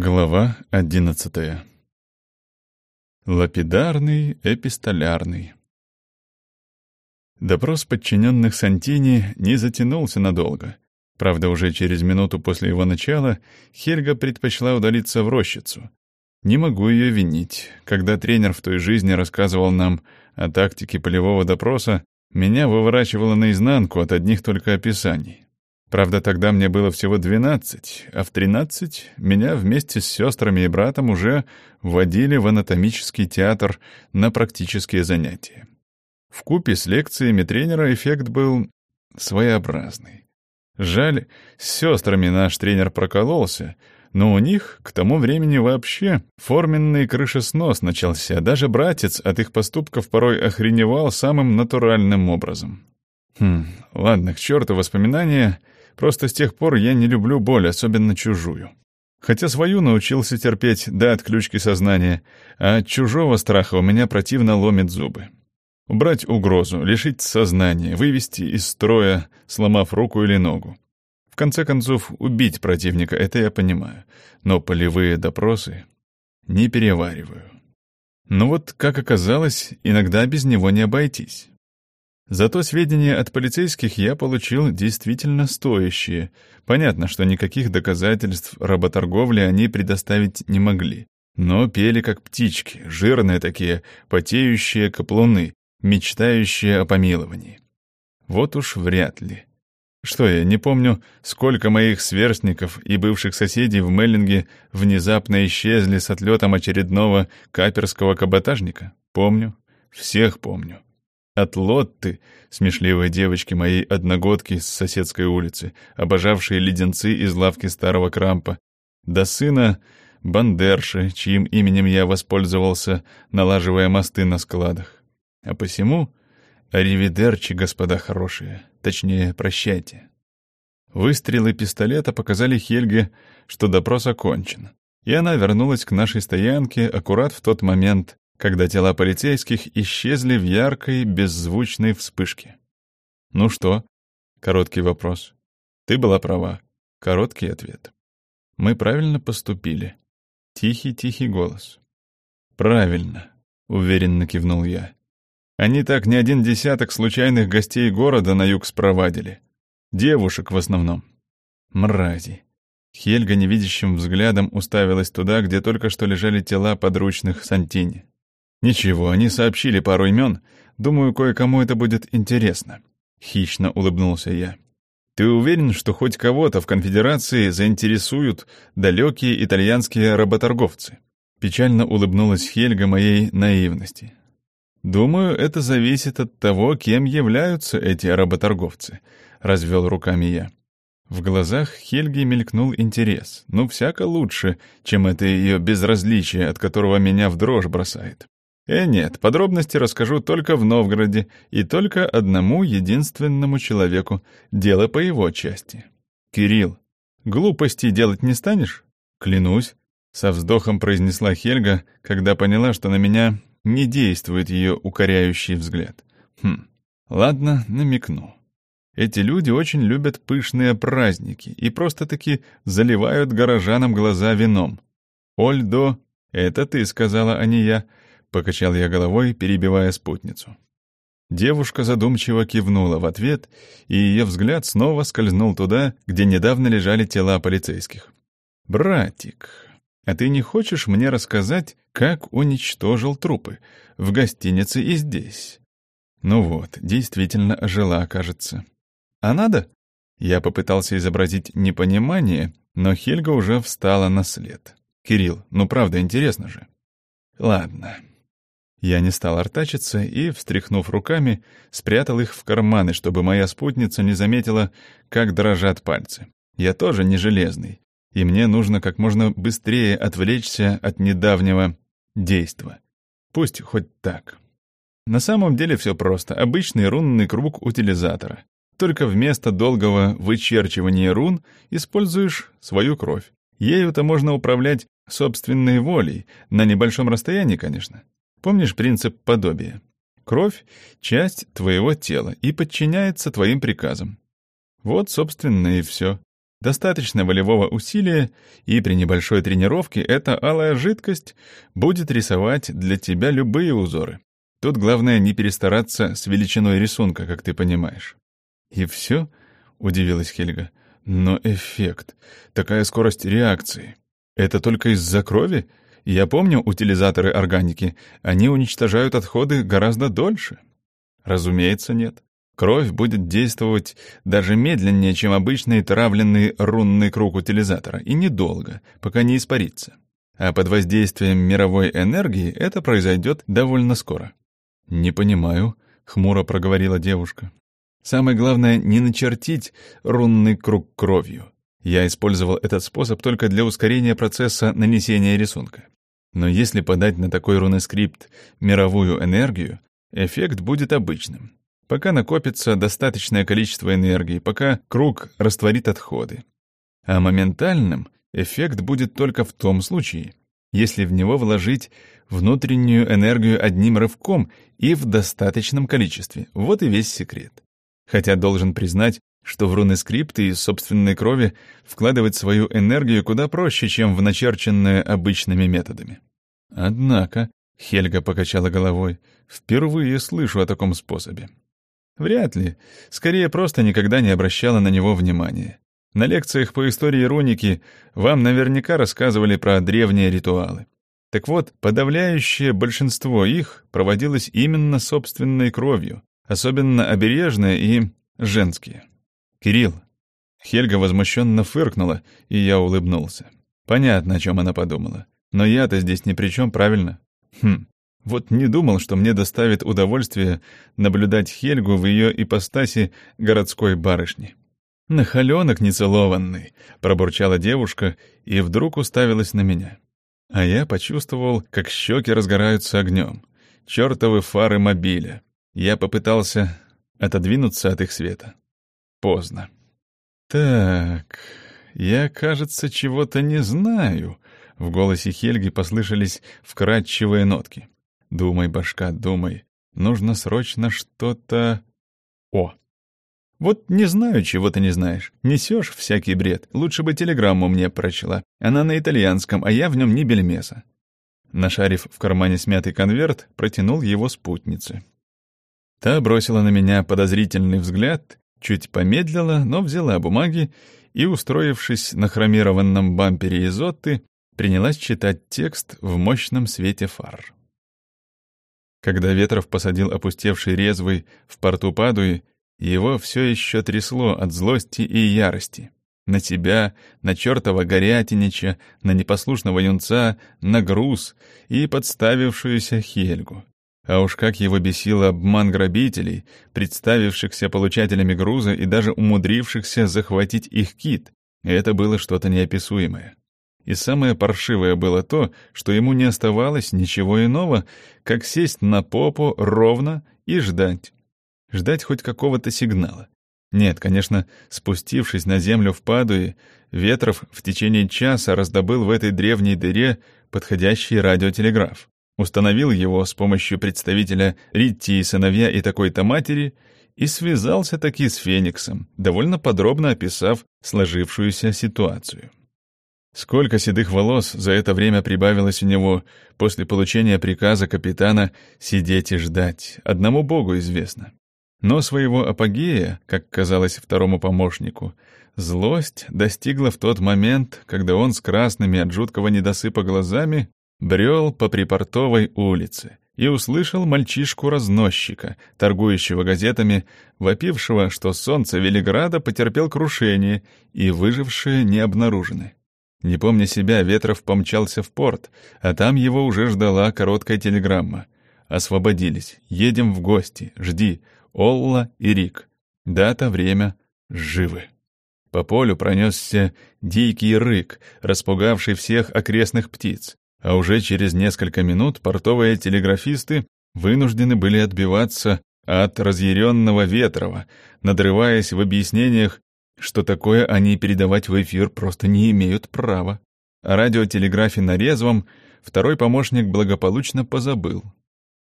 Глава одиннадцатая. Лапидарный, эпистолярный. Допрос подчиненных Сантини не затянулся надолго. Правда, уже через минуту после его начала Хельга предпочла удалиться в рощицу. Не могу ее винить. Когда тренер в той жизни рассказывал нам о тактике полевого допроса, меня выворачивало наизнанку от одних только описаний. Правда, тогда мне было всего двенадцать, а в тринадцать меня вместе с сестрами и братом уже вводили в анатомический театр на практические занятия. В купе с лекциями тренера эффект был своеобразный. Жаль, с сестрами наш тренер прокололся, но у них к тому времени вообще форменный крышеснос начался, даже братец от их поступков порой охреневал самым натуральным образом. Хм, ладно, к черту воспоминания — Просто с тех пор я не люблю боль, особенно чужую. Хотя свою научился терпеть до отключки сознания, а от чужого страха у меня противно ломит зубы. Убрать угрозу, лишить сознания, вывести из строя, сломав руку или ногу. В конце концов, убить противника — это я понимаю. Но полевые допросы не перевариваю. Но вот, как оказалось, иногда без него не обойтись. Зато сведения от полицейских я получил действительно стоящие. Понятно, что никаких доказательств работорговли они предоставить не могли. Но пели как птички, жирные такие, потеющие каплуны, мечтающие о помиловании. Вот уж вряд ли. Что я, не помню, сколько моих сверстников и бывших соседей в Меллинге внезапно исчезли с отлетом очередного каперского каботажника? Помню. Всех помню. От Лотты, смешливой девочки моей одногодки с соседской улицы, обожавшей леденцы из лавки старого крампа, до сына Бандерши, чьим именем я воспользовался, налаживая мосты на складах. А посему аривидерчи, господа хорошие, точнее, прощайте. Выстрелы пистолета показали Хельге, что допрос окончен, и она вернулась к нашей стоянке аккурат в тот момент, когда тела полицейских исчезли в яркой, беззвучной вспышке. «Ну что?» — короткий вопрос. «Ты была права». Короткий ответ. «Мы правильно поступили». Тихий-тихий голос. «Правильно», — уверенно кивнул я. «Они так не один десяток случайных гостей города на юг спровадили. Девушек в основном. Мрази». Хельга невидящим взглядом уставилась туда, где только что лежали тела подручных Сантини. «Ничего, они сообщили пару имен. Думаю, кое-кому это будет интересно». Хищно улыбнулся я. «Ты уверен, что хоть кого-то в конфедерации заинтересуют далекие итальянские работорговцы?» Печально улыбнулась Хельга моей наивности. «Думаю, это зависит от того, кем являются эти работорговцы», — развел руками я. В глазах Хельги мелькнул интерес. Ну, всяко лучше, чем это ее безразличие, от которого меня в дрожь бросает. Э, нет, подробности расскажу только в Новгороде и только одному единственному человеку. Дело по его части. Кирилл, глупостей делать не станешь? Клянусь, со вздохом произнесла Хельга, когда поняла, что на меня не действует ее укоряющий взгляд. Хм, ладно, намекну. Эти люди очень любят пышные праздники и просто-таки заливают горожанам глаза вином. «Ольдо, это ты сказала, а не я», — покачал я головой, перебивая спутницу. Девушка задумчиво кивнула в ответ, и ее взгляд снова скользнул туда, где недавно лежали тела полицейских. «Братик, а ты не хочешь мне рассказать, как уничтожил трупы? В гостинице и здесь?» Ну вот, действительно ожила, кажется. «А надо?» Я попытался изобразить непонимание, но Хельга уже встала на след. «Кирилл, ну правда, интересно же». «Ладно, я не стал артачиться и, встряхнув руками, спрятал их в карманы, чтобы моя спутница не заметила, как дрожат пальцы. Я тоже не железный, и мне нужно как можно быстрее отвлечься от недавнего действа. Пусть хоть так. На самом деле все просто. Обычный рунный круг утилизатора. Только вместо долгого вычерчивания рун используешь свою кровь. Ею-то можно управлять собственной волей, на небольшом расстоянии, конечно. Помнишь принцип подобия? Кровь — часть твоего тела и подчиняется твоим приказам. Вот, собственно, и все. Достаточно волевого усилия, и при небольшой тренировке эта алая жидкость будет рисовать для тебя любые узоры. Тут главное не перестараться с величиной рисунка, как ты понимаешь. «И все?» — удивилась Хельга. «Но эффект. Такая скорость реакции. Это только из-за крови? Я помню утилизаторы органики. Они уничтожают отходы гораздо дольше». «Разумеется, нет. Кровь будет действовать даже медленнее, чем обычный травленный рунный круг утилизатора, и недолго, пока не испарится. А под воздействием мировой энергии это произойдет довольно скоро. «Не понимаю», — хмуро проговорила девушка. «Самое главное — не начертить рунный круг кровью. Я использовал этот способ только для ускорения процесса нанесения рисунка. Но если подать на такой рунескрипт мировую энергию, эффект будет обычным пока накопится достаточное количество энергии, пока круг растворит отходы. А моментальным эффект будет только в том случае, если в него вложить внутреннюю энергию одним рывком и в достаточном количестве. Вот и весь секрет. Хотя должен признать, что в рунескрипты из собственной крови вкладывать свою энергию куда проще, чем в начерченное обычными методами. Однако, Хельга покачала головой, впервые слышу о таком способе. Вряд ли. Скорее, просто никогда не обращала на него внимания. На лекциях по истории руники вам наверняка рассказывали про древние ритуалы. Так вот, подавляющее большинство их проводилось именно собственной кровью, особенно обережные и женские. «Кирилл». Хельга возмущенно фыркнула, и я улыбнулся. Понятно, о чем она подумала. Но я-то здесь ни при чем, правильно? Хм, вот не думал, что мне доставит удовольствие наблюдать Хельгу в ее ипостаси городской барышни. «Нахаленок нецелованный», — пробурчала девушка и вдруг уставилась на меня. А я почувствовал, как щеки разгораются огнем. Чертовы фары мобиля. Я попытался отодвинуться от их света. Поздно. «Так, я, кажется, чего-то не знаю», — в голосе Хельги послышались вкрадчивые нотки. Думай, башка, думай. Нужно срочно что-то... О! Вот не знаю, чего ты не знаешь. Несешь всякий бред. Лучше бы телеграмму мне прочла. Она на итальянском, а я в нем не бельмеса. Нашарив в кармане смятый конверт, протянул его спутнице. Та бросила на меня подозрительный взгляд, чуть помедлила, но взяла бумаги и, устроившись на хромированном бампере Изотты, принялась читать текст в мощном свете фар. Когда Ветров посадил опустевший резвый в порту Падуи, его все еще трясло от злости и ярости. На тебя, на чертова Горятинича, на непослушного юнца, на груз и подставившуюся Хельгу. А уж как его бесил обман грабителей, представившихся получателями груза и даже умудрившихся захватить их кит. Это было что-то неописуемое. И самое паршивое было то, что ему не оставалось ничего иного, как сесть на попу ровно и ждать. Ждать хоть какого-то сигнала. Нет, конечно, спустившись на землю в Падуе, Ветров в течение часа раздобыл в этой древней дыре подходящий радиотелеграф. Установил его с помощью представителя Ритти и сыновья и такой-то матери и связался таки с Фениксом, довольно подробно описав сложившуюся ситуацию. Сколько седых волос за это время прибавилось у него после получения приказа капитана сидеть и ждать, одному богу известно. Но своего апогея, как казалось второму помощнику, злость достигла в тот момент, когда он с красными от жуткого недосыпа глазами брел по припортовой улице и услышал мальчишку-разносчика, торгующего газетами, вопившего, что солнце Велиграда потерпел крушение и выжившие не обнаружены. Не помня себя, Ветров помчался в порт, а там его уже ждала короткая телеграмма. «Освободились. Едем в гости. Жди. Олла и Рик. Дата, время. Живы». По полю пронесся дикий рык, распугавший всех окрестных птиц, а уже через несколько минут портовые телеграфисты вынуждены были отбиваться от разъяренного Ветрова, надрываясь в объяснениях что такое они передавать в эфир просто не имеют права. О радиотелеграфе на резвом второй помощник благополучно позабыл.